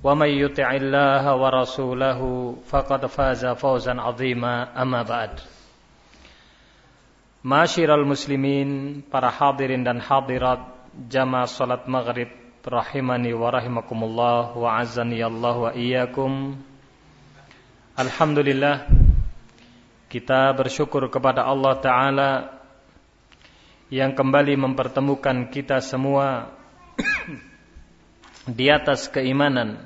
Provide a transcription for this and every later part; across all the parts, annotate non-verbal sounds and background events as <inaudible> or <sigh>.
ومن يطع الله ورسوله فقد فاز فوزا عظيما أما بعد Masyiral muslimin, para hadirin dan hadirat jamaah salat maghrib rahimani wa rahimakumullah wa azani Allah wa iyyakum. Alhamdulillah kita bersyukur kepada Allah taala yang kembali mempertemukan kita semua di atas keimanan,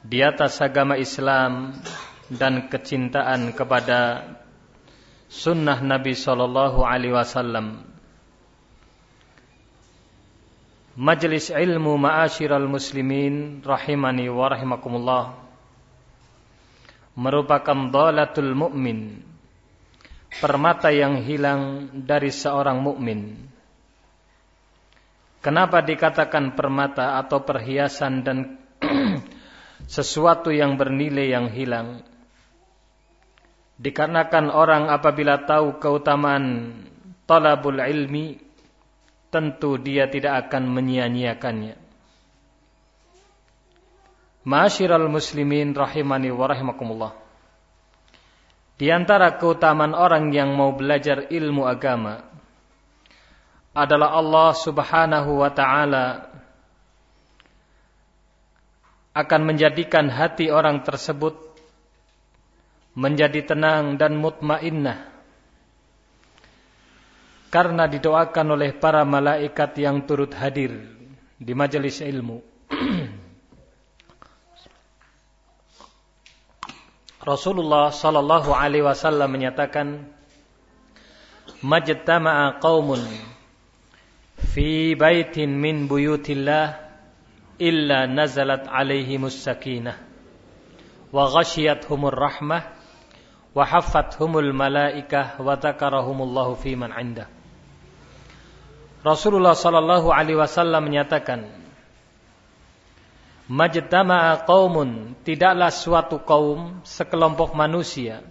di atas agama Islam dan kecintaan kepada sunnah Nabi Sallallahu Alaihi Wasallam. Majelis ilmu ma'asyiral muslimin rahimani wa rahimakumullah merupakan dalatul mukmin permata yang hilang dari seorang mukmin. Kenapa dikatakan permata atau perhiasan dan <clears throat> sesuatu yang bernilai yang hilang? Dikarenakan orang apabila tahu keutamaan talabul ilmi, tentu dia tidak akan menyia-nyiakannya. Ma'asyiral muslimin rahimani wa rahimakumullah. Di antara keutamaan orang yang mau belajar ilmu agama adalah Allah Subhanahu wa taala akan menjadikan hati orang tersebut menjadi tenang dan mutmainnah karena didoakan oleh para malaikat yang turut hadir di majelis ilmu. <clears throat> Rasulullah sallallahu alaihi wasallam menyatakan majtama'a qaumun fi baitin min buyutillah illa nazalat alaihimus sakinah wa ghashiyatuhumur rahmah wa haffathumul malaikah wa dzakarahumullahu fi man Rasulullah sallallahu alaihi wasallam menyatakan Majtama'a qaumun tidaklah suatu kaum sekelompok manusia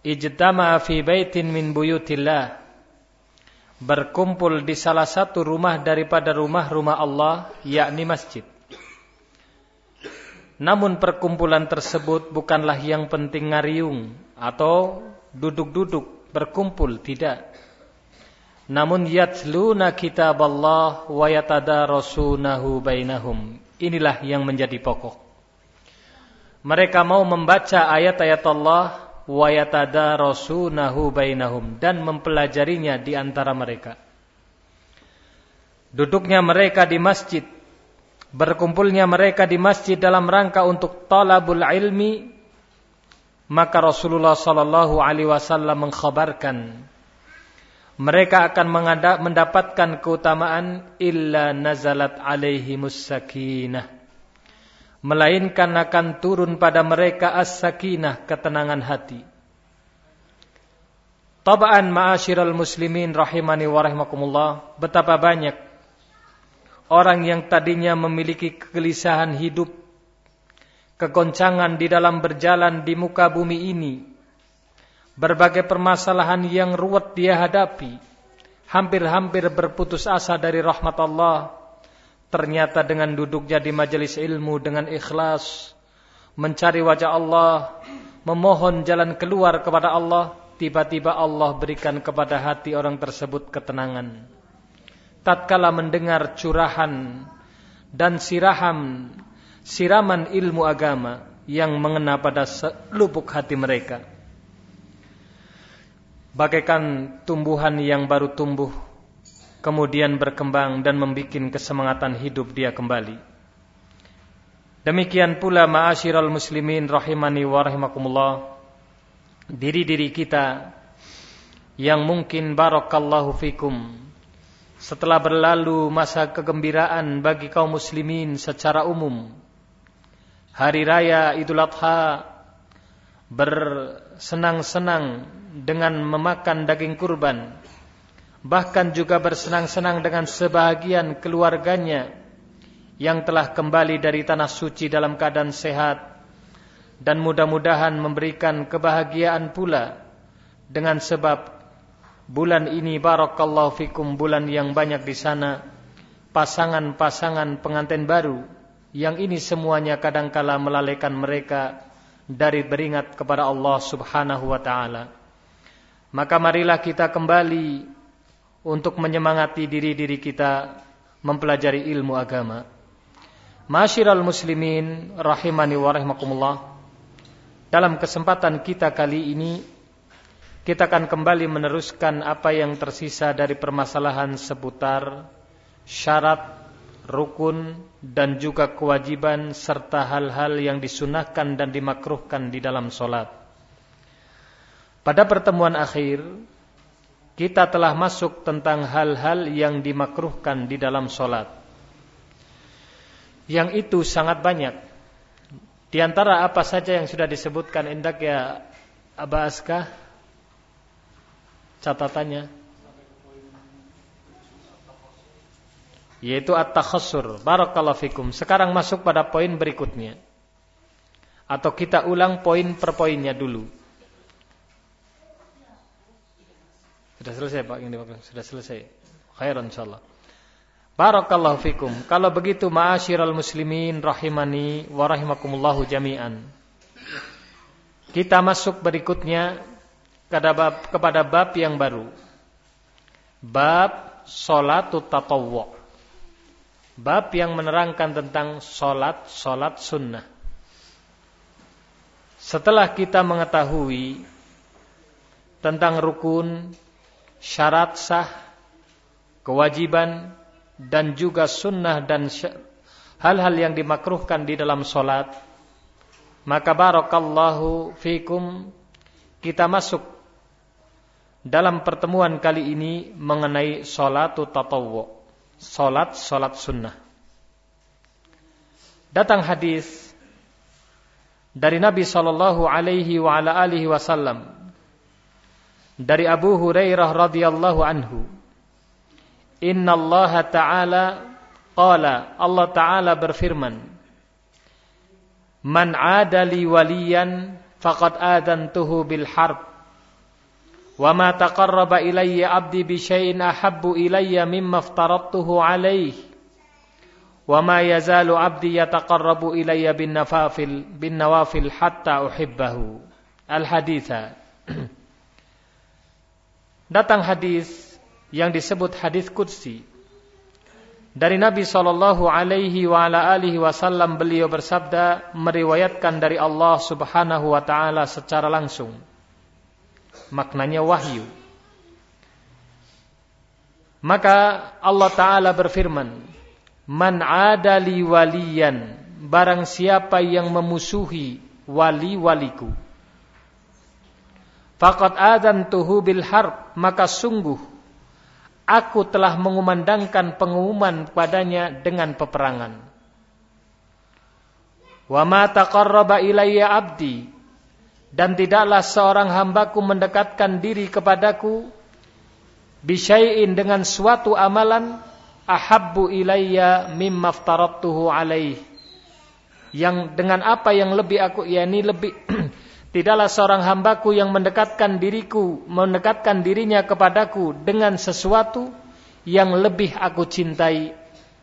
ijtama'a fi baitin min buyutillah berkumpul di salah satu rumah daripada rumah-rumah Allah yakni masjid namun perkumpulan tersebut bukanlah yang penting ngariung atau duduk-duduk berkumpul tidak namun yatluna kitab Allah wa yatadarasunahu bainahum. Inilah yang menjadi pokok. Mereka mau membaca ayat-ayat Allah wa yatadarasunahu bainahum dan mempelajarinya di antara mereka. Duduknya mereka di masjid, berkumpulnya mereka di masjid dalam rangka untuk talabul ilmi, maka Rasulullah sallallahu alaihi wasallam mengkhabarkan mereka akan mendapatkan keutamaan illa nazalat alaihimus sakinah melainkan akan turun pada mereka as-sakinah ketenangan hati. Tabaan ma'asyiral muslimin rahimani wa rahimakumullah betapa banyak orang yang tadinya memiliki kegelisahan hidup kegoncangan di dalam berjalan di muka bumi ini berbagai permasalahan yang ruwet dia hadapi, hampir-hampir berputus asa dari rahmat Allah, ternyata dengan duduknya di majelis ilmu dengan ikhlas, mencari wajah Allah, memohon jalan keluar kepada Allah, tiba-tiba Allah berikan kepada hati orang tersebut ketenangan. Tatkala mendengar curahan dan sirahan siraman ilmu agama yang mengena pada lubuk hati mereka. Bagaikan tumbuhan yang baru tumbuh, kemudian berkembang dan membuat kesemangatan hidup dia kembali. Demikian pula ma'asyiral muslimin rahimani wa rahimakumullah. Diri-diri kita yang mungkin barakallahu fikum setelah berlalu masa kegembiraan bagi kaum muslimin secara umum hari raya Idul Adha bersenang-senang dengan memakan daging kurban bahkan juga bersenang-senang dengan sebahagian keluarganya yang telah kembali dari tanah suci dalam keadaan sehat dan mudah-mudahan memberikan kebahagiaan pula dengan sebab bulan ini barakallahu fikum bulan yang banyak di sana pasangan-pasangan pengantin baru yang ini semuanya kadangkala melalaikan mereka dari beringat kepada Allah Subhanahu wa taala. Maka marilah kita kembali untuk menyemangati diri-diri kita mempelajari ilmu agama. Masyiral muslimin rahimani wa rahimakumullah. Dalam kesempatan kita kali ini kita akan kembali meneruskan apa yang tersisa dari permasalahan seputar syarat rukun dan juga kewajiban serta hal-hal yang disunahkan dan dimakruhkan di dalam solat. Pada pertemuan akhir, kita telah masuk tentang hal-hal yang dimakruhkan di dalam solat. Yang itu sangat banyak. Di antara apa saja yang sudah disebutkan indak ya Aba Askah catatannya yaitu at-takhassur. Barakallahu fikum. Sekarang masuk pada poin berikutnya. Atau kita ulang poin per poinnya dulu. Sudah selesai Pak yang dimaksud? Sudah selesai. Khairan insyaallah. Barakallahu fikum. Kalau begitu ma'asyiral muslimin rahimani wa rahimakumullahu jami'an. Kita masuk berikutnya kepada bab, kepada bab yang baru. Bab salatut tatawwu'. Bab yang menerangkan tentang solat sunnah. Setelah kita mengetahui tentang rukun, syarat sah, kewajiban, dan juga sunnah dan hal-hal yang dimakruhkan di dalam solat, maka barakallahu fikum kita masuk dalam pertemuan kali ini mengenai solatu tatawwu' Salat salat sunnah. Datang hadis dari Nabi sallallahu alaihi wasallam dari Abu Hurairah radhiyallahu anhu Inna Allah Ta'ala Qala Allah Ta'ala berfirman Man adali waliyan Faqad adantuhu bil harb وما تقرب إلي عبدي بشيء أحب إلي مما افترضته عليه وما يزال عبدي يتقرب إلي بالنوافل بالنوافل حتى أحبه الحديث datang hadis yang disebut hadis qudsi dari Nabi sallallahu alaihi wa ala alihi wasallam beliau bersabda meriwayatkan dari Allah Subhanahu wa taala secara langsung maknanya wahyu. Maka Allah Ta'ala berfirman, Man adali waliyan, barang siapa yang memusuhi wali-waliku. Fakat adan tuhu bil harb, maka sungguh aku telah mengumandangkan pengumuman padanya dengan peperangan. Wa ma taqarraba ilayya abdi dan tidaklah seorang hambaku mendekatkan diri kepadaku bisyai'in dengan suatu amalan ahabbu ilayya mimma aftaradtuhu alaih yang dengan apa yang lebih aku yakni lebih <clears throat> Tidaklah seorang hambaku yang mendekatkan diriku, mendekatkan dirinya kepadaku dengan sesuatu yang lebih aku cintai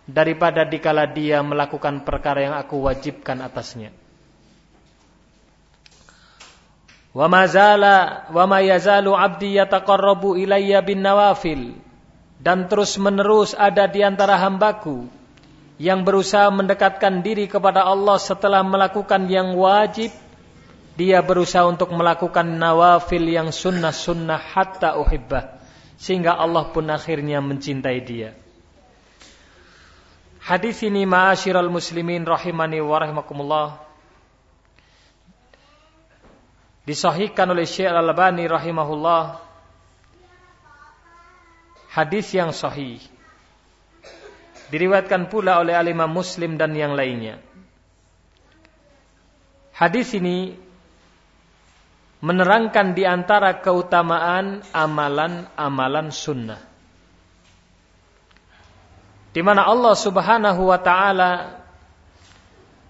daripada dikala dia melakukan perkara yang aku wajibkan atasnya. Wa ma zala wa ma yazalu 'abdi yataqarrabu ilayya bin nawafil dan terus menerus ada di antara hambaku yang berusaha mendekatkan diri kepada Allah setelah melakukan yang wajib dia berusaha untuk melakukan nawafil yang sunnah-sunnah hatta uhibbah sehingga Allah pun akhirnya mencintai dia. Hadis ini ma'asyiral muslimin rahimani wa rahimakumullah disahihkan oleh Syekh Al-Albani rahimahullah hadis yang sahih diriwayatkan pula oleh Al-Imam Muslim dan yang lainnya. Hadis ini menerangkan di antara keutamaan amalan-amalan sunnah. Di mana Allah Subhanahu wa taala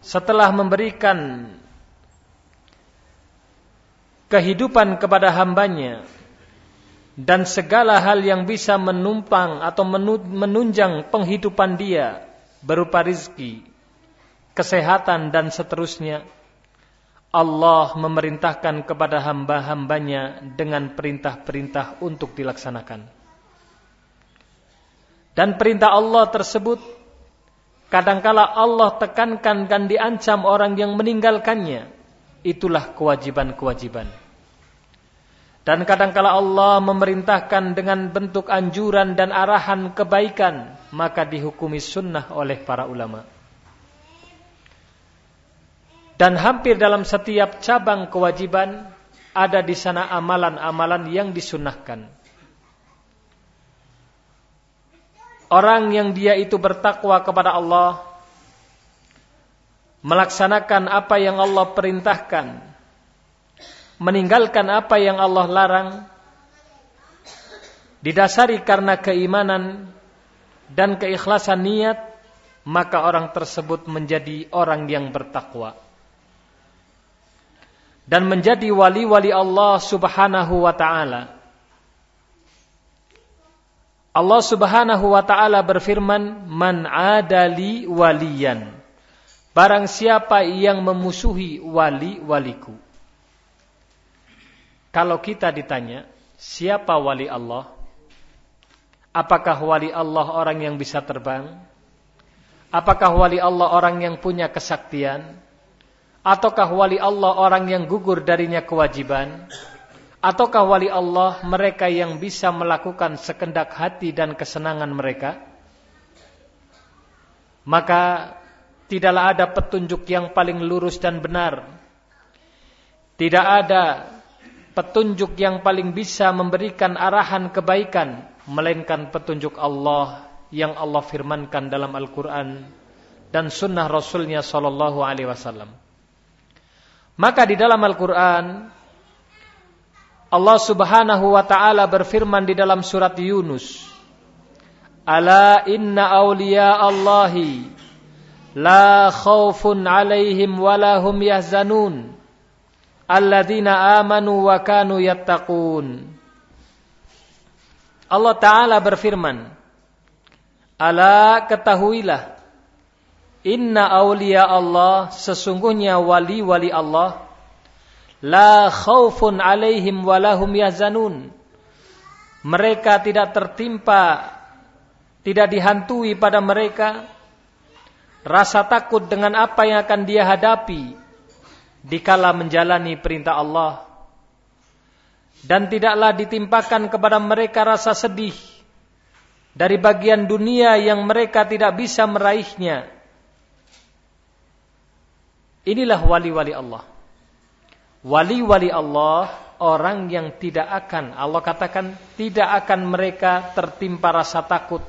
setelah memberikan kehidupan kepada hambanya dan segala hal yang bisa menumpang atau menunjang penghidupan dia berupa rizki, kesehatan dan seterusnya Allah memerintahkan kepada hamba-hambanya dengan perintah-perintah untuk dilaksanakan. Dan perintah Allah tersebut kadangkala Allah tekankan dan diancam orang yang meninggalkannya. Itulah kewajiban-kewajiban. Dan kadangkala Allah memerintahkan dengan bentuk anjuran dan arahan kebaikan, maka dihukumi sunnah oleh para ulama. Dan hampir dalam setiap cabang kewajiban ada di sana amalan-amalan yang disunahkan. Orang yang dia itu bertakwa kepada Allah melaksanakan apa yang Allah perintahkan, meninggalkan apa yang Allah larang, didasari karena keimanan dan keikhlasan niat, maka orang tersebut menjadi orang yang bertakwa dan menjadi wali-wali Allah Subhanahu wa taala. Allah Subhanahu wa taala berfirman, "Man adali waliyan." Barang siapa yang memusuhi wali-waliku. Kalau kita ditanya, siapa wali Allah? Apakah wali Allah orang yang bisa terbang? Apakah wali Allah orang yang punya kesaktian? Ataukah wali Allah orang yang gugur darinya kewajiban? Ataukah wali Allah mereka yang bisa melakukan sekendak hati dan kesenangan mereka? Maka tidaklah ada petunjuk yang paling lurus dan benar. Tidak ada petunjuk yang paling bisa memberikan arahan kebaikan melainkan petunjuk Allah yang Allah firmankan dalam Al-Quran dan sunnah Rasulnya Sallallahu Alaihi Wasallam. Maka di dalam Al-Quran Allah subhanahu wa ta'ala berfirman di dalam surat Yunus Ala inna awliya Allahi La khawfun alaihim walahum yahzanun. Alladhina amanu wa kanu yattaqun. Allah Ta'ala berfirman Ala ketahuilah Inna awliya Allah sesungguhnya wali-wali Allah la khaufun alaihim walahum yahzanun. Mereka tidak tertimpa tidak dihantui pada mereka. Rasa takut dengan apa yang akan dia hadapi dikala menjalani perintah Allah. Dan tidaklah ditimpakan kepada mereka rasa sedih dari bagian dunia yang mereka tidak bisa meraihnya Inilah wali-wali Allah. Wali-wali Allah orang yang tidak akan Allah katakan tidak akan mereka tertimpa rasa takut.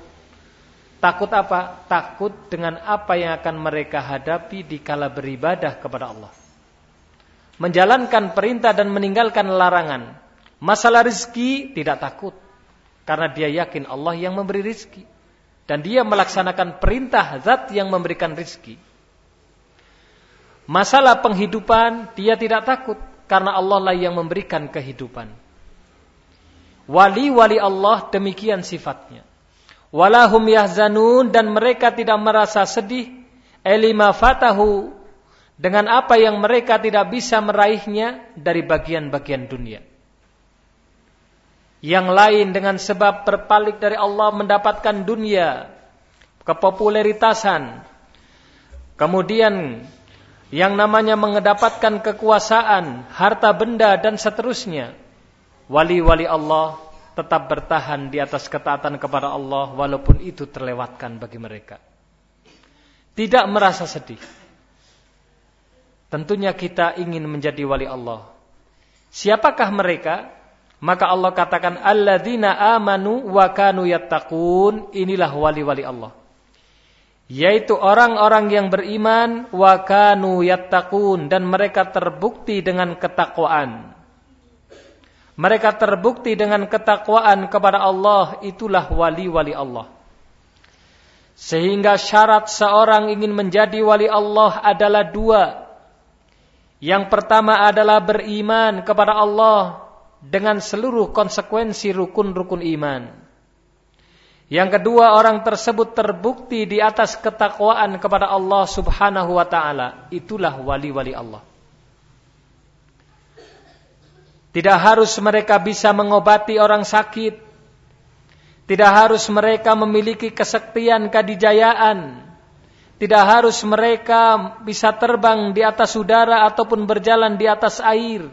Takut apa? Takut dengan apa yang akan mereka hadapi di kala beribadah kepada Allah. Menjalankan perintah dan meninggalkan larangan. Masalah rizki tidak takut. Karena dia yakin Allah yang memberi rizki. Dan dia melaksanakan perintah zat yang memberikan rizki. Masalah penghidupan dia tidak takut karena Allah lah yang memberikan kehidupan. Wali-wali Allah demikian sifatnya. Walahum yahzanun dan mereka tidak merasa sedih elima fatahu dengan apa yang mereka tidak bisa meraihnya dari bagian-bagian dunia. Yang lain dengan sebab berpaling dari Allah mendapatkan dunia, kepopuleritasan, kemudian yang namanya mendapatkan kekuasaan, harta benda dan seterusnya. Wali-wali Allah tetap bertahan di atas ketaatan kepada Allah walaupun itu terlewatkan bagi mereka. Tidak merasa sedih. Tentunya kita ingin menjadi wali Allah. Siapakah mereka? Maka Allah katakan alladzina amanu wa kanu yattaqun. Inilah wali-wali Allah yaitu orang-orang yang beriman wa kanu yattaqun dan mereka terbukti dengan ketakwaan. Mereka terbukti dengan ketakwaan kepada Allah itulah wali-wali Allah. Sehingga syarat seorang ingin menjadi wali Allah adalah dua. Yang pertama adalah beriman kepada Allah dengan seluruh konsekuensi rukun-rukun iman. Yang kedua orang tersebut terbukti di atas ketakwaan kepada Allah Subhanahu wa taala. Itulah wali-wali Allah. Tidak harus mereka bisa mengobati orang sakit. Tidak harus mereka memiliki kesaktian kadijayaan. Tidak harus mereka bisa terbang di atas udara ataupun berjalan di atas air.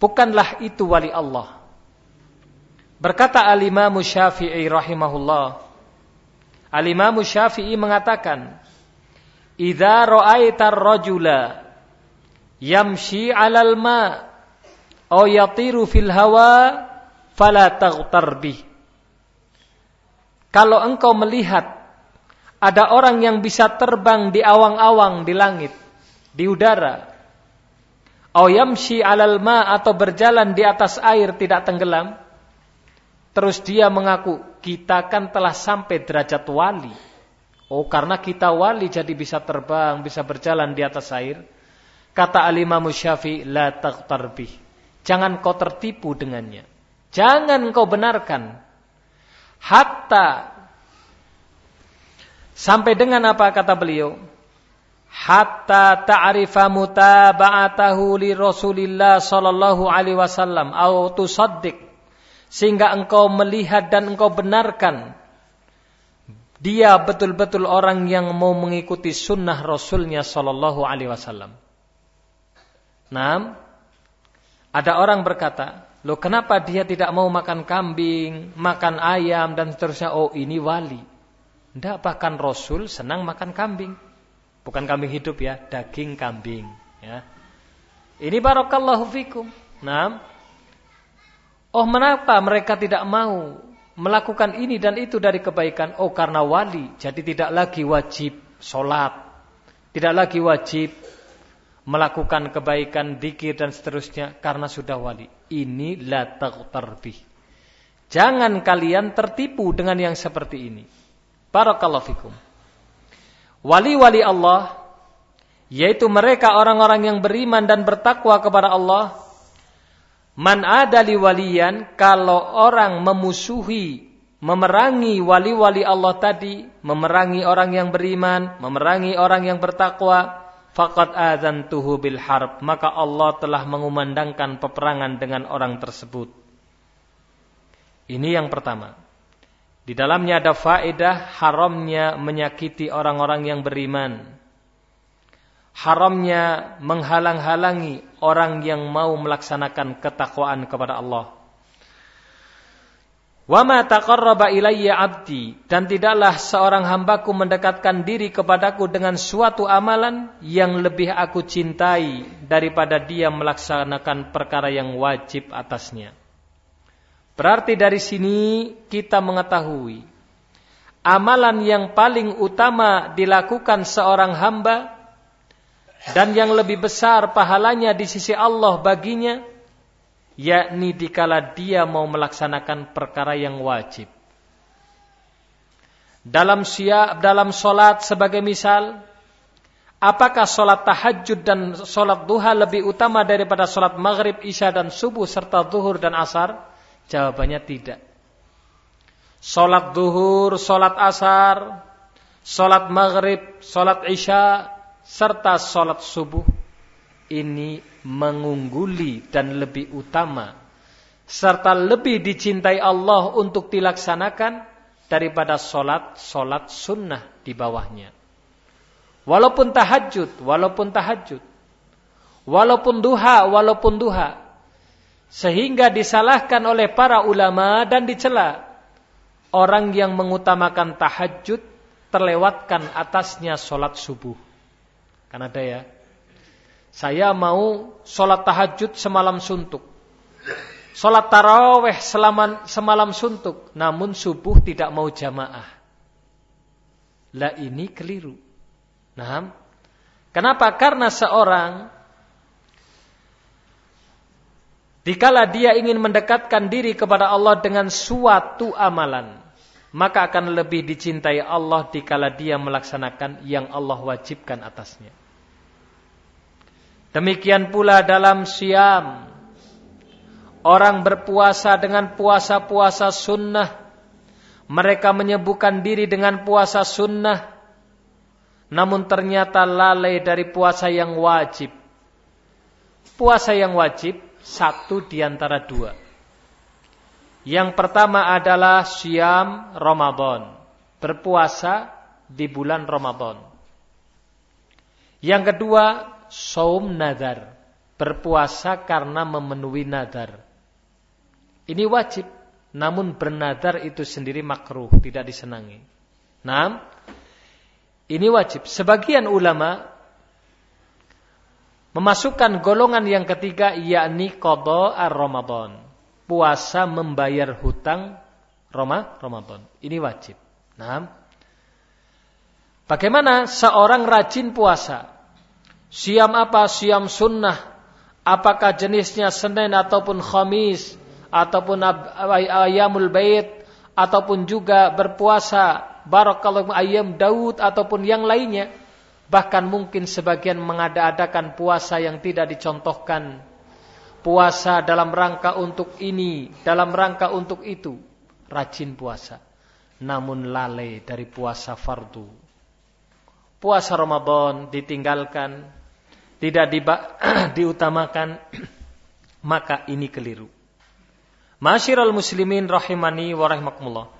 Bukanlah itu wali Allah. Berkata Al-Imam Syafi'i rahimahullah. Al-Imam Syafi'i mengatakan, "Idza ra'aita ar-rajula yamshi 'alal ma' aw yatiru fil hawa fala taghtar bih." Kalau engkau melihat ada orang yang bisa terbang di awang-awang di langit, di udara, aw yamshi 'alal ma' atau berjalan di atas air tidak tenggelam, Terus dia mengaku, kita kan telah sampai derajat wali. Oh karena kita wali jadi bisa terbang, bisa berjalan di atas air. Kata alimah musyafi, la taqtarbih. Jangan kau tertipu dengannya. Jangan kau benarkan. Hatta sampai dengan apa kata beliau? Hatta ta'rifa mutaba'atahu li Rasulillah sallallahu alaihi wasallam au tusaddiq sehingga engkau melihat dan engkau benarkan dia betul-betul orang yang mau mengikuti sunnah Rasulnya Sallallahu Alaihi Wasallam. Nah, ada orang berkata, lo kenapa dia tidak mau makan kambing, makan ayam dan seterusnya? Oh ini wali. Tidak bahkan Rasul senang makan kambing, bukan kambing hidup ya, daging kambing. Ya. Ini barokallahu fikum. Nah, Oh mengapa mereka tidak mau melakukan ini dan itu dari kebaikan? Oh karena wali, jadi tidak lagi wajib sholat, tidak lagi wajib melakukan kebaikan, dikir dan seterusnya karena sudah wali. Ini la tarbih. Jangan kalian tertipu dengan yang seperti ini. Barakallahu fikum. Wali-wali Allah yaitu mereka orang-orang yang beriman dan bertakwa kepada Allah Man adali waliyan kalau orang memusuhi, memerangi wali-wali Allah tadi, memerangi orang yang beriman, memerangi orang yang bertakwa, faqad adzantuhu bil harb, maka Allah telah mengumandangkan peperangan dengan orang tersebut. Ini yang pertama. Di dalamnya ada faedah haramnya menyakiti orang-orang yang beriman haramnya menghalang-halangi orang yang mau melaksanakan ketakwaan kepada Allah. Wa ma taqarraba ilayya 'abdi dan tidaklah seorang hambaku mendekatkan diri kepadaku dengan suatu amalan yang lebih aku cintai daripada dia melaksanakan perkara yang wajib atasnya. Berarti dari sini kita mengetahui amalan yang paling utama dilakukan seorang hamba dan yang lebih besar pahalanya di sisi Allah baginya yakni dikala dia mau melaksanakan perkara yang wajib dalam siap dalam solat sebagai misal Apakah sholat tahajud dan sholat duha lebih utama daripada sholat maghrib, isya dan subuh serta zuhur dan asar? Jawabannya tidak. Sholat duhur, sholat asar, sholat maghrib, sholat isya, serta sholat subuh ini mengungguli dan lebih utama serta lebih dicintai Allah untuk dilaksanakan daripada sholat-sholat sunnah di bawahnya. Walaupun tahajud, walaupun tahajud. Walaupun duha, walaupun duha. Sehingga disalahkan oleh para ulama dan dicela. Orang yang mengutamakan tahajud terlewatkan atasnya sholat subuh. Kan ada ya. Saya mau sholat tahajud semalam suntuk. Sholat taraweh semalam suntuk. Namun subuh tidak mau jamaah. Lah ini keliru. Nah, kenapa? Karena seorang dikala dia ingin mendekatkan diri kepada Allah dengan suatu amalan, maka akan lebih dicintai Allah dikala dia melaksanakan yang Allah wajibkan atasnya. Demikian pula dalam siam. Orang berpuasa dengan puasa-puasa sunnah. Mereka menyebutkan diri dengan puasa sunnah namun ternyata lalai dari puasa yang wajib. Puasa yang wajib satu di antara dua. Yang pertama adalah siam Ramadan, berpuasa di bulan Ramadan. Yang kedua, saum nadar, berpuasa karena memenuhi nadar. Ini wajib, namun bernadar itu sendiri makruh, tidak disenangi. Nah, ini wajib. Sebagian ulama memasukkan golongan yang ketiga yakni qada ar-Ramadan. Puasa membayar hutang Roma Ramadan. Ini wajib. Nah, bagaimana seorang rajin puasa? Siam apa? Siam sunnah. Apakah jenisnya Senin ataupun Khamis ataupun ayamul bait ataupun juga berpuasa barakallahu ayam Daud ataupun yang lainnya. Bahkan mungkin sebagian mengada-adakan puasa yang tidak dicontohkan. Puasa dalam rangka untuk ini, dalam rangka untuk itu. Rajin puasa. Namun lalai dari puasa fardu. Puasa Ramadan ditinggalkan, tidak <clears throat> diutamakan, <clears throat> maka ini keliru. Masyiral muslimin rahimani wa rahimakumullah.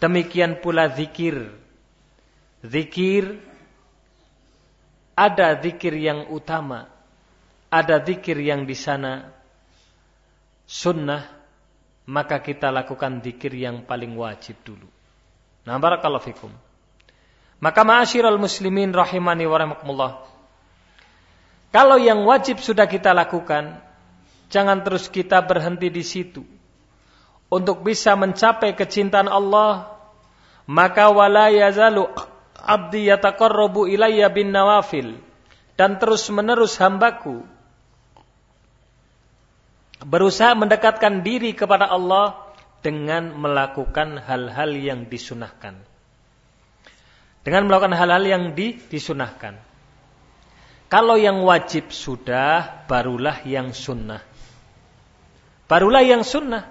Demikian pula zikir. Zikir ada zikir yang utama, ada zikir yang di sana sunnah, maka kita lakukan zikir yang paling wajib dulu. Nah, barakallahu fikum. Maka ma'asyiral muslimin rahimani wa rahimakumullah. Kalau yang wajib sudah kita lakukan, jangan terus kita berhenti di situ. Untuk bisa mencapai kecintaan Allah, maka wala yazalu abdi yataqarrabu ilayya bin nawafil dan terus menerus hambaku berusaha mendekatkan diri kepada Allah dengan melakukan hal-hal yang disunahkan. Dengan melakukan hal-hal yang di, disunahkan. Kalau yang wajib sudah, barulah yang sunnah. Barulah yang sunnah.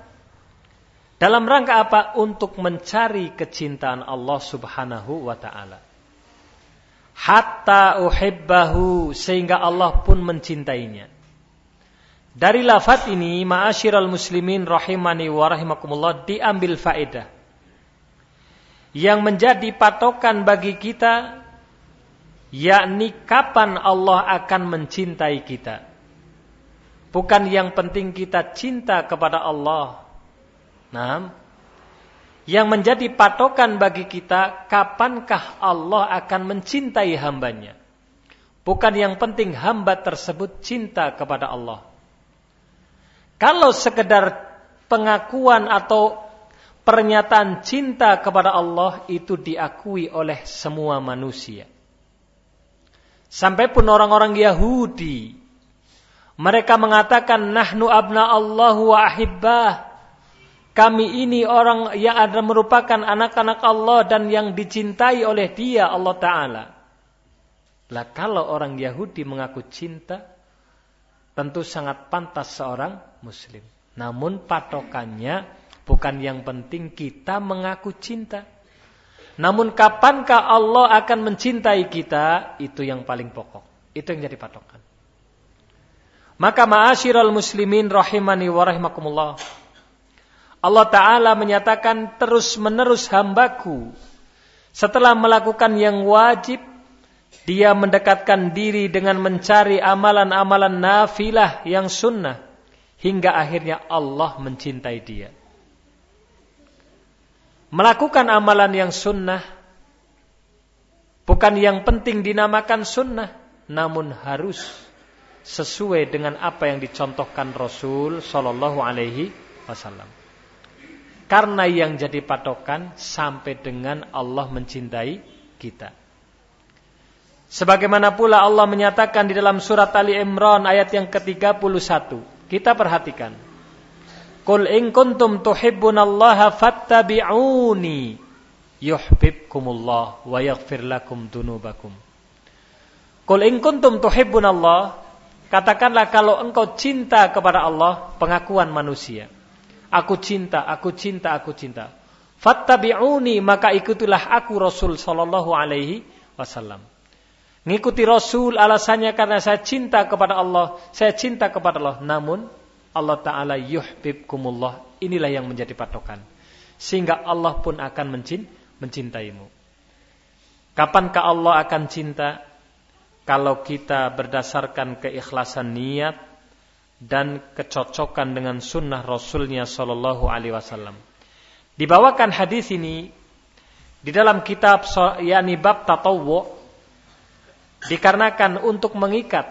Dalam rangka apa? Untuk mencari kecintaan Allah subhanahu wa ta'ala. Hatta uhibbahu sehingga Allah pun mencintainya. Dari lafaz ini, ma'asyiral muslimin rahimani wa rahimakumullah diambil faedah. Yang menjadi patokan bagi kita yakni kapan Allah akan mencintai kita. Bukan yang penting kita cinta kepada Allah, Nah, yang menjadi patokan bagi kita kapankah Allah akan mencintai hambanya. Bukan yang penting hamba tersebut cinta kepada Allah. Kalau sekedar pengakuan atau pernyataan cinta kepada Allah itu diakui oleh semua manusia. Sampai pun orang-orang Yahudi mereka mengatakan nahnu abna Allah wa ahibbah kami ini orang yang ada merupakan anak-anak Allah dan yang dicintai oleh dia Allah Ta'ala. Lah kalau orang Yahudi mengaku cinta, tentu sangat pantas seorang muslim. Namun patokannya bukan yang penting kita mengaku cinta. Namun kapankah Allah akan mencintai kita, itu yang paling pokok. Itu yang jadi patokan. Maka ma'asyiral muslimin rahimani wa rahimakumullah. Allah Ta'ala menyatakan terus menerus hambaku. Setelah melakukan yang wajib, dia mendekatkan diri dengan mencari amalan-amalan nafilah yang sunnah. Hingga akhirnya Allah mencintai dia. Melakukan amalan yang sunnah. Bukan yang penting dinamakan sunnah. Namun harus sesuai dengan apa yang dicontohkan Rasul Shallallahu Alaihi Wasallam. Karena yang jadi patokan sampai dengan Allah mencintai kita. Sebagaimana pula Allah menyatakan di dalam surat Ali Imran ayat yang ke-31. Kita perhatikan. Qul in kuntum tuhibbunallaha fattabi'uni yuhibbukumullah wa yaghfir lakum dunubakum. Qul in kuntum tuhibbunallah katakanlah kalau engkau cinta kepada Allah, pengakuan manusia. Aku cinta, aku cinta, aku cinta. Fattabi'uni maka ikutilah aku Rasul sallallahu alaihi wasallam. Ngikuti Rasul alasannya karena saya cinta kepada Allah, saya cinta kepada Allah. Namun Allah Ta'ala yuhbibkumullah. Inilah yang menjadi patokan. Sehingga Allah pun akan mencintaimu. Kapankah Allah akan cinta? Kalau kita berdasarkan keikhlasan niat dan kecocokan dengan sunnah Rasulnya Sallallahu Alaihi Wasallam. Dibawakan hadis ini di dalam kitab yakni bab tatawwu dikarenakan untuk mengikat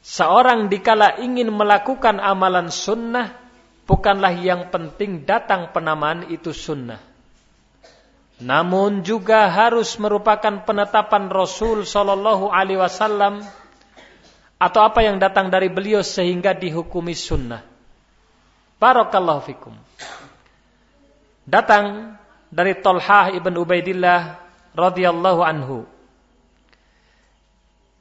seorang dikala ingin melakukan amalan sunnah bukanlah yang penting datang penamaan itu sunnah namun juga harus merupakan penetapan Rasul Shallallahu Alaihi Wasallam atau apa yang datang dari beliau sehingga dihukumi sunnah. Barakallahu fikum. Datang dari Tolhah ibn Ubaidillah radhiyallahu anhu.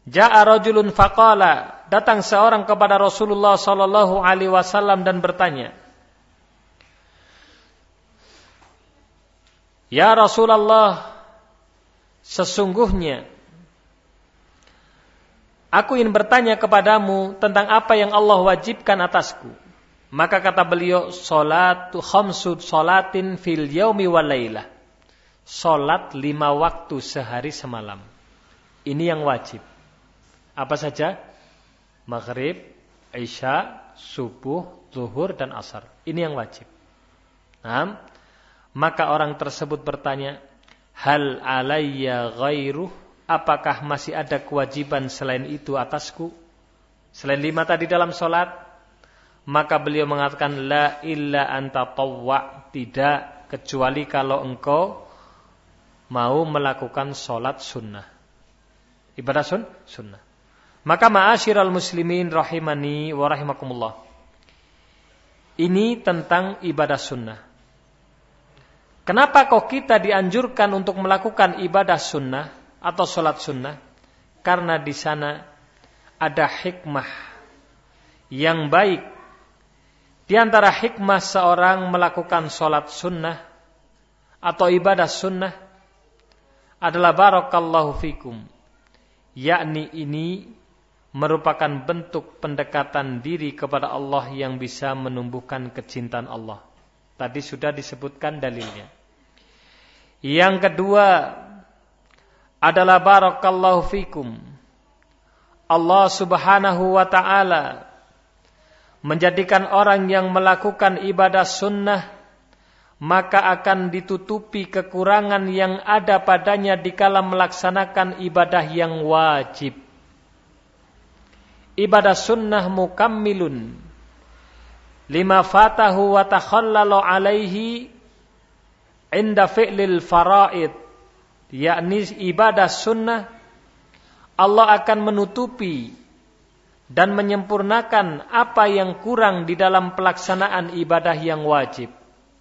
Ja'a rajulun faqala, datang seorang kepada Rasulullah sallallahu alaihi wasallam dan bertanya, Ya Rasulullah, sesungguhnya aku ingin bertanya kepadamu tentang apa yang Allah wajibkan atasku. Maka kata beliau, salatu khamsu salatin fil yaumi wal lailah. Salat lima waktu sehari semalam. Ini yang wajib. Apa saja? Maghrib, Isya, Subuh, Zuhur, dan Asar. Ini yang wajib. Nah, maka orang tersebut bertanya, Hal alayya ghairuh? Apakah masih ada kewajiban selain itu atasku? Selain lima tadi dalam sholat? Maka beliau mengatakan, La illa anta tawwa. Tidak, kecuali kalau engkau mau melakukan sholat sunnah. Ibadah sun, sunnah. Maka ma'asyiral muslimin rahimani wa rahimakumullah. Ini tentang ibadah sunnah. Kenapa kok kita dianjurkan untuk melakukan ibadah sunnah atau sholat sunnah? Karena di sana ada hikmah yang baik. Di antara hikmah seorang melakukan sholat sunnah atau ibadah sunnah adalah barakallahu fikum. Yakni ini merupakan bentuk pendekatan diri kepada Allah yang bisa menumbuhkan kecintaan Allah. Tadi sudah disebutkan dalilnya. Yang kedua adalah barakallahu fikum. Allah Subhanahu wa taala menjadikan orang yang melakukan ibadah sunnah maka akan ditutupi kekurangan yang ada padanya dikala melaksanakan ibadah yang wajib ibadah sunnah mukammilun. Lima fatahu wa takhallalu alaihi inda fi'lil faraid. Yakni ibadah sunnah Allah akan menutupi dan menyempurnakan apa yang kurang di dalam pelaksanaan ibadah yang wajib.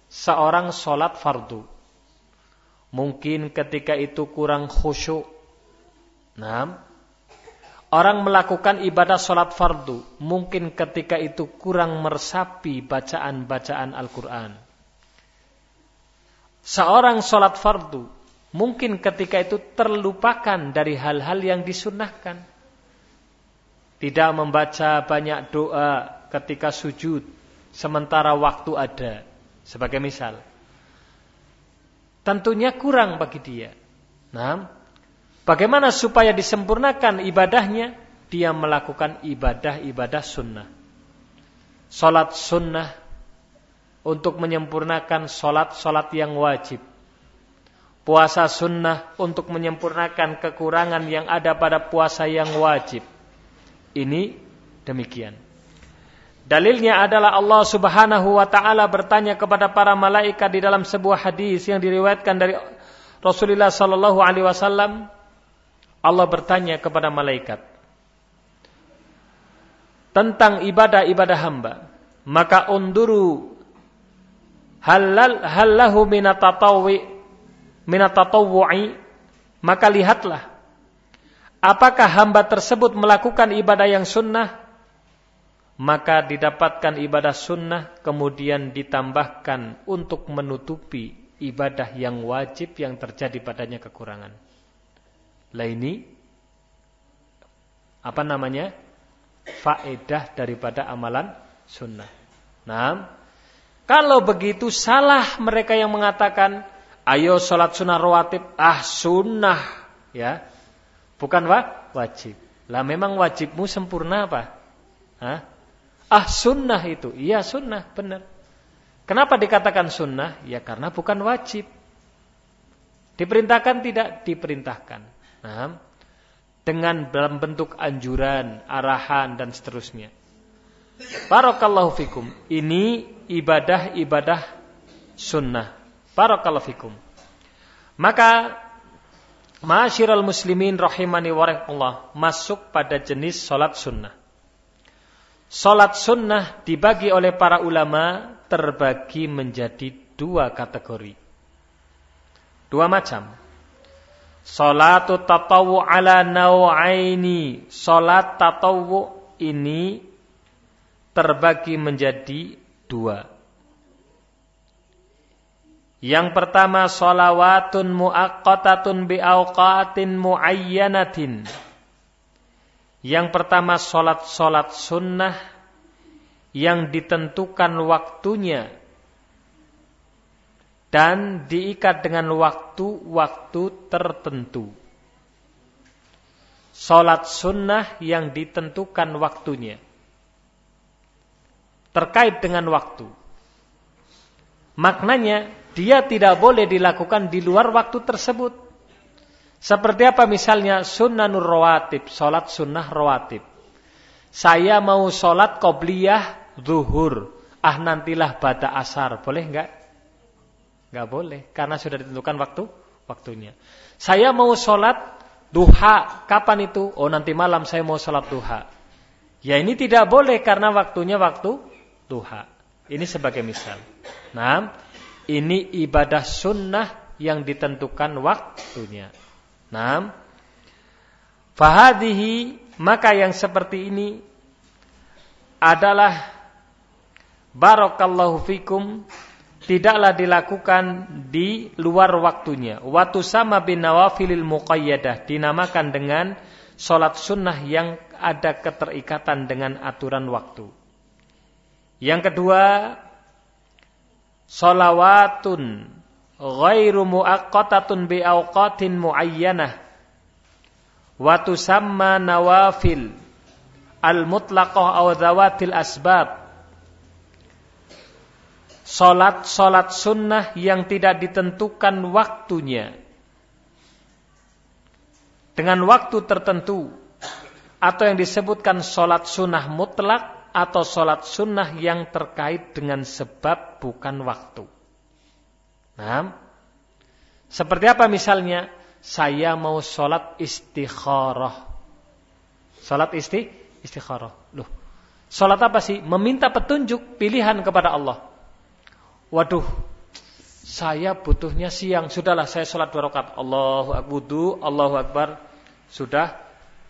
Seorang sholat fardu. Mungkin ketika itu kurang khusyuk. Nah, orang melakukan ibadah sholat fardu, mungkin ketika itu kurang meresapi bacaan-bacaan Al-Quran. Seorang sholat fardu, mungkin ketika itu terlupakan dari hal-hal yang disunahkan. Tidak membaca banyak doa ketika sujud, sementara waktu ada. Sebagai misal. Tentunya kurang bagi dia. Nah, Bagaimana supaya disempurnakan ibadahnya? Dia melakukan ibadah-ibadah sunnah. Salat sunnah untuk menyempurnakan salat-salat yang wajib. Puasa sunnah untuk menyempurnakan kekurangan yang ada pada puasa yang wajib. Ini demikian. Dalilnya adalah Allah Subhanahu wa taala bertanya kepada para malaikat di dalam sebuah hadis yang diriwayatkan dari Rasulullah sallallahu alaihi wasallam Allah bertanya kepada malaikat tentang ibadah-ibadah hamba. Maka unduru halal halahu minatatawwi maka lihatlah apakah hamba tersebut melakukan ibadah yang sunnah maka didapatkan ibadah sunnah kemudian ditambahkan untuk menutupi ibadah yang wajib yang terjadi padanya kekurangan. Lah ini apa namanya? Faedah daripada amalan sunnah. Nah, kalau begitu salah mereka yang mengatakan, ayo sholat sunnah rawatib, ah sunnah, ya, bukan wa? wajib. Lah memang wajibmu sempurna apa? Hah? Ah sunnah itu, iya sunnah, benar. Kenapa dikatakan sunnah? Ya karena bukan wajib. Diperintahkan tidak? Diperintahkan. Nah, dengan dalam bentuk anjuran, arahan dan seterusnya. Barakallahu fikum. Ini ibadah-ibadah sunnah. Barakallahu fikum. Maka Ma'asyiral muslimin rahimani wa masuk pada jenis salat sunnah. Salat sunnah dibagi oleh para ulama terbagi menjadi dua kategori. Dua macam. Salatu tatawu ala nawaini. Salat tatawu ini terbagi menjadi dua. Yang pertama salawatun muaqqatatun biawqatin muayyanatin. Yang pertama salat-salat sunnah yang ditentukan waktunya dan diikat dengan waktu-waktu tertentu. Salat sunnah yang ditentukan waktunya. Terkait dengan waktu. Maknanya, dia tidak boleh dilakukan di luar waktu tersebut. Seperti apa misalnya sunnah rawatib, salat sunnah rawatib. Saya mau salat qobliyah zuhur. Ah nantilah pada asar, boleh enggak? Gak boleh, karena sudah ditentukan waktu waktunya. Saya mau sholat duha, kapan itu? Oh nanti malam saya mau sholat duha. Ya ini tidak boleh karena waktunya waktu duha. Ini sebagai misal. Nah, ini ibadah sunnah yang ditentukan waktunya. Nah, fahadihi maka yang seperti ini adalah barakallahu fikum tidaklah dilakukan di luar waktunya. Waktu sama bin nawafilil muqayyadah dinamakan dengan solat sunnah yang ada keterikatan dengan aturan waktu. Yang kedua, solawatun ghairu muaqqatatun bi awqatin muayyanah. Waktu sama nawafil al-mutlaqah aw dhawatil asbab Solat-solat sunnah yang tidak ditentukan waktunya. Dengan waktu tertentu. Atau yang disebutkan solat sunnah mutlak. Atau solat sunnah yang terkait dengan sebab bukan waktu. Nah, seperti apa misalnya? Saya mau solat istikharah. Solat isti, istikharah. Loh, solat apa sih? Meminta petunjuk pilihan kepada Allah. Waduh, saya butuhnya siang. Sudahlah saya sholat dua rakaat. Allahu akbar, Allahu akbar. Sudah.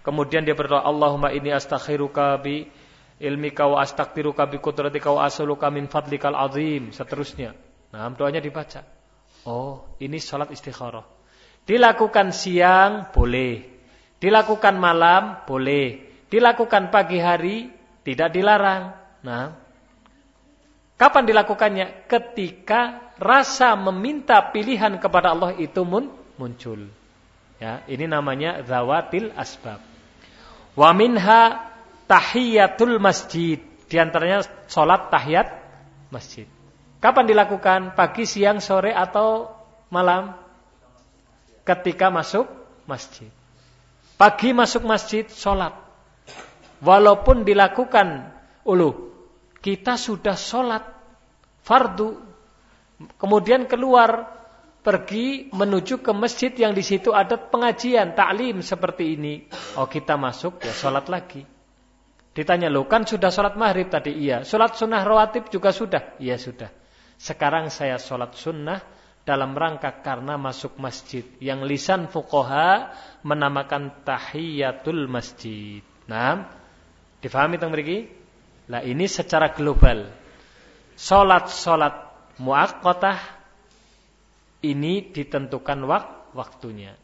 Kemudian dia berdoa, Allahumma ini astakhiruka bi ilmika wa astagfiruka bi kudratika wa asuluka min fadlikal azim. Seterusnya. Nah, doanya dibaca. Oh, ini sholat istikharah. Dilakukan siang, boleh. Dilakukan malam, boleh. Dilakukan pagi hari, tidak dilarang. Nah, kapan dilakukannya? Ketika rasa meminta pilihan kepada Allah itu muncul. Ya, ini namanya zawatil asbab. Wa minha tahiyatul masjid. Di antaranya sholat tahiyat masjid. Kapan dilakukan? Pagi, siang, sore, atau malam? Ketika masuk masjid. Pagi masuk masjid, sholat. Walaupun dilakukan ulu, kita sudah sholat fardu. Kemudian keluar pergi menuju ke masjid yang di situ ada pengajian, taklim seperti ini. Oh kita masuk ya sholat lagi. Ditanya lo kan sudah sholat maghrib tadi iya. Sholat sunnah rawatib juga sudah iya sudah. Sekarang saya sholat sunnah dalam rangka karena masuk masjid. Yang lisan fukoha menamakan tahiyatul masjid. Nah, difahami tentang beriki? Nah ini secara global. Sholat-sholat muakkotah ini ditentukan wak waktunya.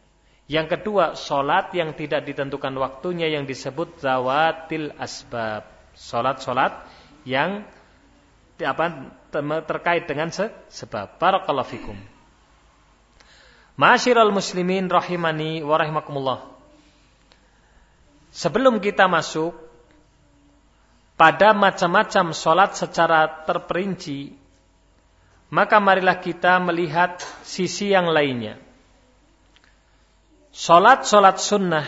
Yang kedua, solat yang tidak ditentukan waktunya yang disebut zawatil asbab. Solat-solat yang apa terkait dengan se sebab. Barakallahu fikum. Muslimin rahimani wa rahimakumullah. Sebelum kita masuk pada macam-macam solat secara terperinci, maka marilah kita melihat sisi yang lainnya. Solat-solat sunnah.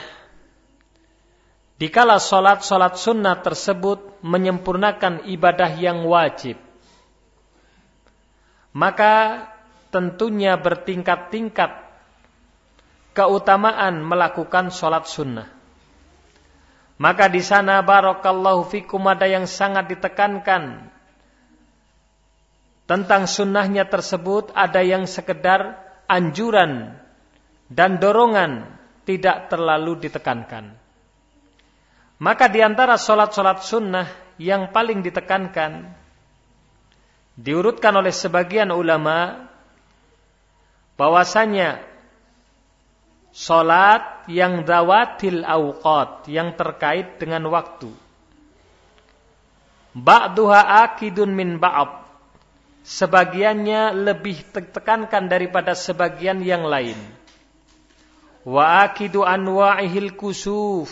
Dikala solat-solat sunnah tersebut menyempurnakan ibadah yang wajib. Maka tentunya bertingkat-tingkat keutamaan melakukan solat sunnah. Maka di sana barokallahu fikum ada yang sangat ditekankan tentang sunnahnya tersebut ada yang sekedar anjuran dan dorongan tidak terlalu ditekankan. Maka di antara solat-solat sunnah yang paling ditekankan diurutkan oleh sebagian ulama bahwasanya solat yang dawatil awqat yang terkait dengan waktu. Ba'duha akidun min ba'ab sebagiannya lebih tekankan daripada sebagian yang lain. Wa akidu anwa'ihil kusuf.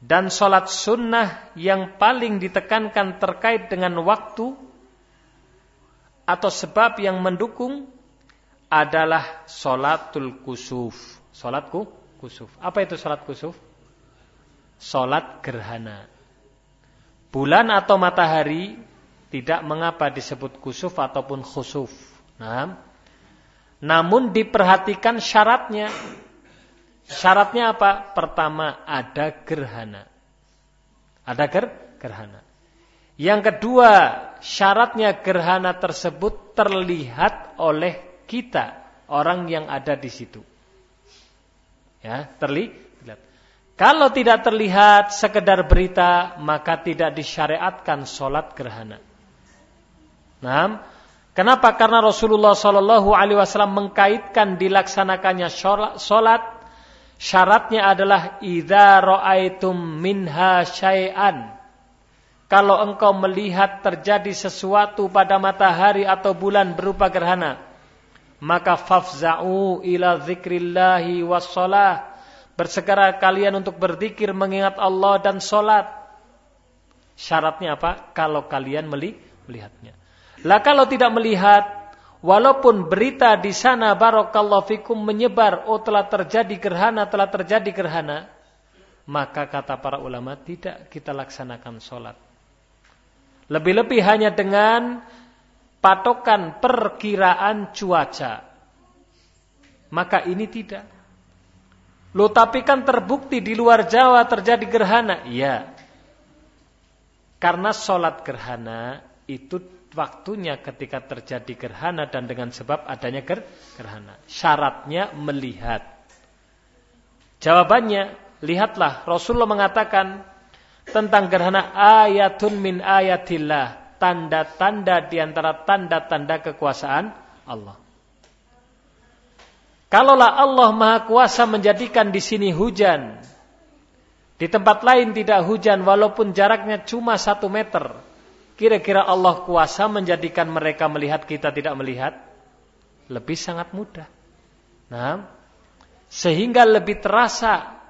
Dan solat sunnah yang paling ditekankan terkait dengan waktu atau sebab yang mendukung adalah solatul kusuf. Solatku kusuf. Apa itu solat kusuf? Solat gerhana. Bulan atau matahari tidak mengapa disebut kusuf ataupun khusuf. Nah, namun diperhatikan syaratnya. Syaratnya apa? Pertama ada gerhana. Ada ger gerhana. Yang kedua, syaratnya gerhana tersebut terlihat oleh kita, orang yang ada di situ. Ya, terlihat. Kalau tidak terlihat sekedar berita, maka tidak disyariatkan sholat gerhana. Nah, kenapa? Karena Rasulullah Shallallahu Alaihi Wasallam mengkaitkan dilaksanakannya sholat. Syaratnya adalah idza minha syai'an. Kalau engkau melihat terjadi sesuatu pada matahari atau bulan berupa gerhana, maka fafza'u ila zikrillahi wassalah. Bersegera kalian untuk berzikir mengingat Allah dan solat. Syaratnya apa? Kalau kalian melihatnya. Lah kalau tidak melihat, walaupun berita di sana barakallahu fikum menyebar, oh telah terjadi gerhana, telah terjadi gerhana, maka kata para ulama tidak kita laksanakan sholat. Lebih-lebih hanya dengan patokan perkiraan cuaca. Maka ini tidak. Lo tapi kan terbukti di luar Jawa terjadi gerhana. Iya. Karena sholat gerhana itu waktunya ketika terjadi gerhana dan dengan sebab adanya ger gerhana. Syaratnya melihat. Jawabannya, lihatlah Rasulullah mengatakan tentang gerhana ayatun min ayatillah, tanda-tanda di antara tanda-tanda kekuasaan Allah. Kalaulah Allah Maha Kuasa menjadikan di sini hujan, di tempat lain tidak hujan walaupun jaraknya cuma satu meter, kira-kira Allah kuasa menjadikan mereka melihat kita tidak melihat? Lebih sangat mudah. Nah, sehingga lebih terasa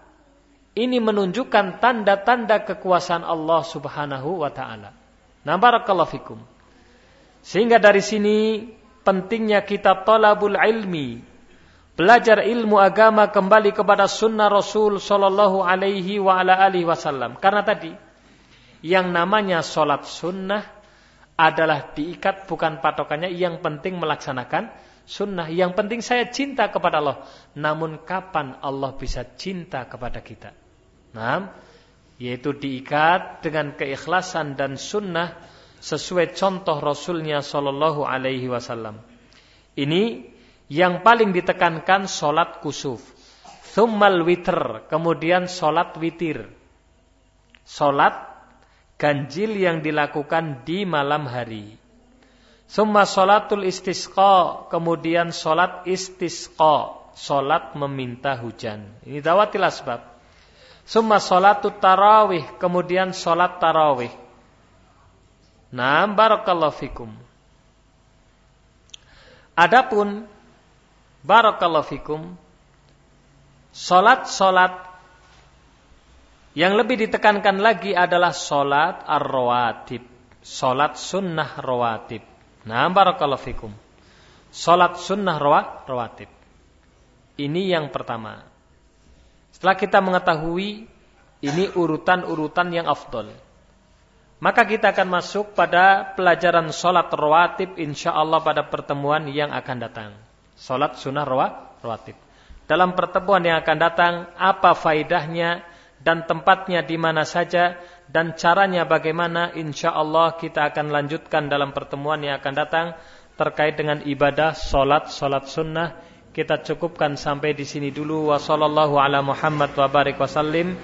ini menunjukkan tanda-tanda kekuasaan Allah Subhanahu wa taala. Nah, barakallahu fikum. Sehingga dari sini pentingnya kita talabul ilmi, belajar ilmu agama kembali kepada sunnah Rasul Shallallahu Alaihi wa ala alihi Wasallam. Karena tadi yang namanya sholat sunnah adalah diikat bukan patokannya. Yang penting melaksanakan sunnah. Yang penting saya cinta kepada Allah. Namun kapan Allah bisa cinta kepada kita? Nah, yaitu diikat dengan keikhlasan dan sunnah sesuai contoh Rasulnya Shallallahu Alaihi Wasallam. Ini yang paling ditekankan solat kusuf. Thummal witr, kemudian solat witir. Solat ganjil yang dilakukan di malam hari. Summa solatul istisqa, kemudian solat istisqa, solat meminta hujan. Ini dawatilah sebab. Summa solatut tarawih, kemudian solat tarawih. Nah, barakallahu fikum. Adapun Barakallahu fikum. Salat-salat yang lebih ditekankan lagi adalah salat ar-rawatib. Salat sunnah rawatib. Nah, barakallahu fikum. Salat sunnah rawatib. Ini yang pertama. Setelah kita mengetahui ini urutan-urutan yang afdol. Maka kita akan masuk pada pelajaran sholat rawatib insya Allah pada pertemuan yang akan datang. Salat sunnah rawatib. Dalam pertemuan yang akan datang, apa faidahnya dan tempatnya di mana saja dan caranya bagaimana insya Allah kita akan lanjutkan dalam pertemuan yang akan datang terkait dengan ibadah salat salat sunnah kita cukupkan sampai di sini dulu. Wa sallallahu ala Muhammad wa barik wasallim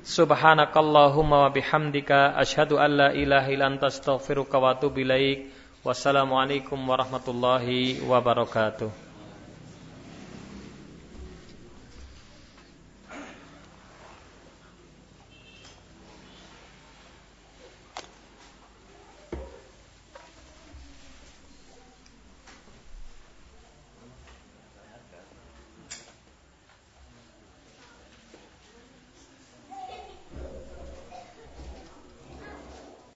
subhanakallahumma wa bihamdika. Asyhadu an la ilaha illa anta astaghfiruka wa atubu ilaik. Wassalamualaikum warahmatullahi wabarakatuh.